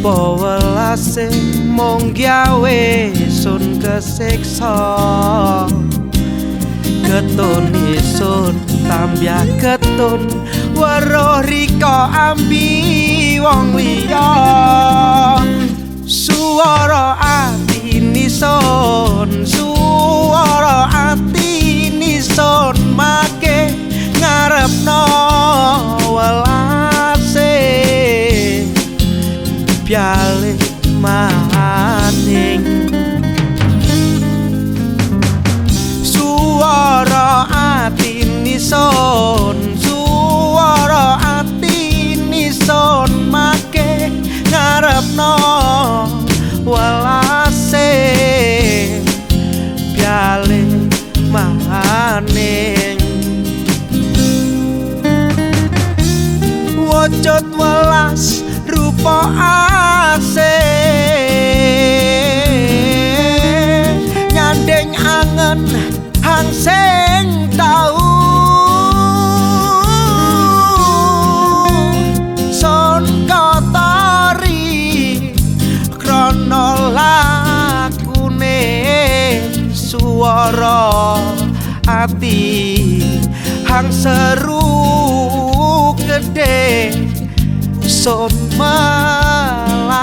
Tanpa welase mung gawe sun kesiksa. Ketun isun tambah ketun weruh rika ambi wong liya wujud welas rupa asih nyanding angen hang sing tau. Son kotori krana lakune swara ati hang seru gede son melasi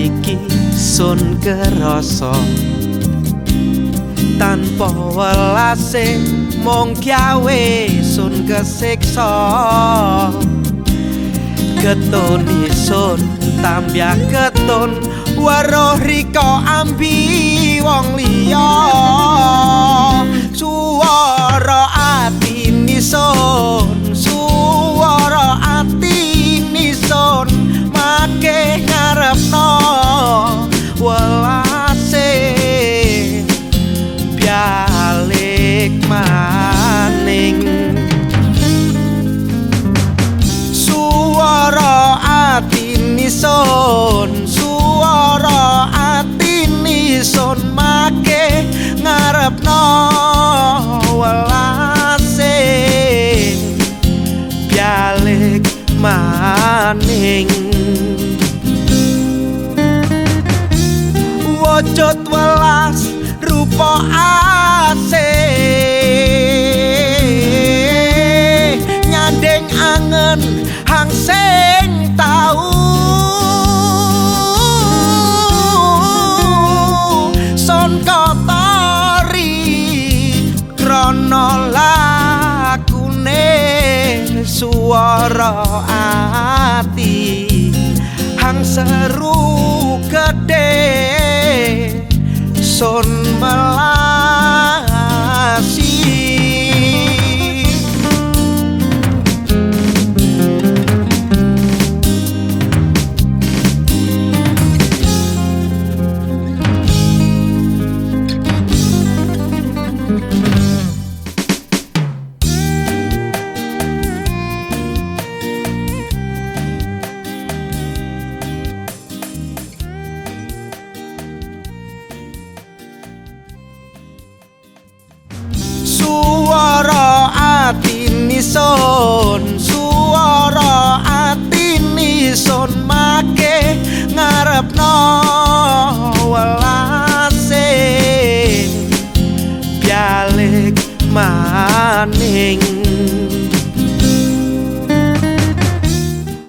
saiki sun kerasa. Tanpa welase mung gawe sun kesiksa. Ketun isun tambah ketun weruh rika ambi wong ati nison suara ati nison make ngarepno welase. Bialik maning. Wujud welas rupa asih nyanding angen hang sing tau swara ati hang seru gede sun melasi son suara atini son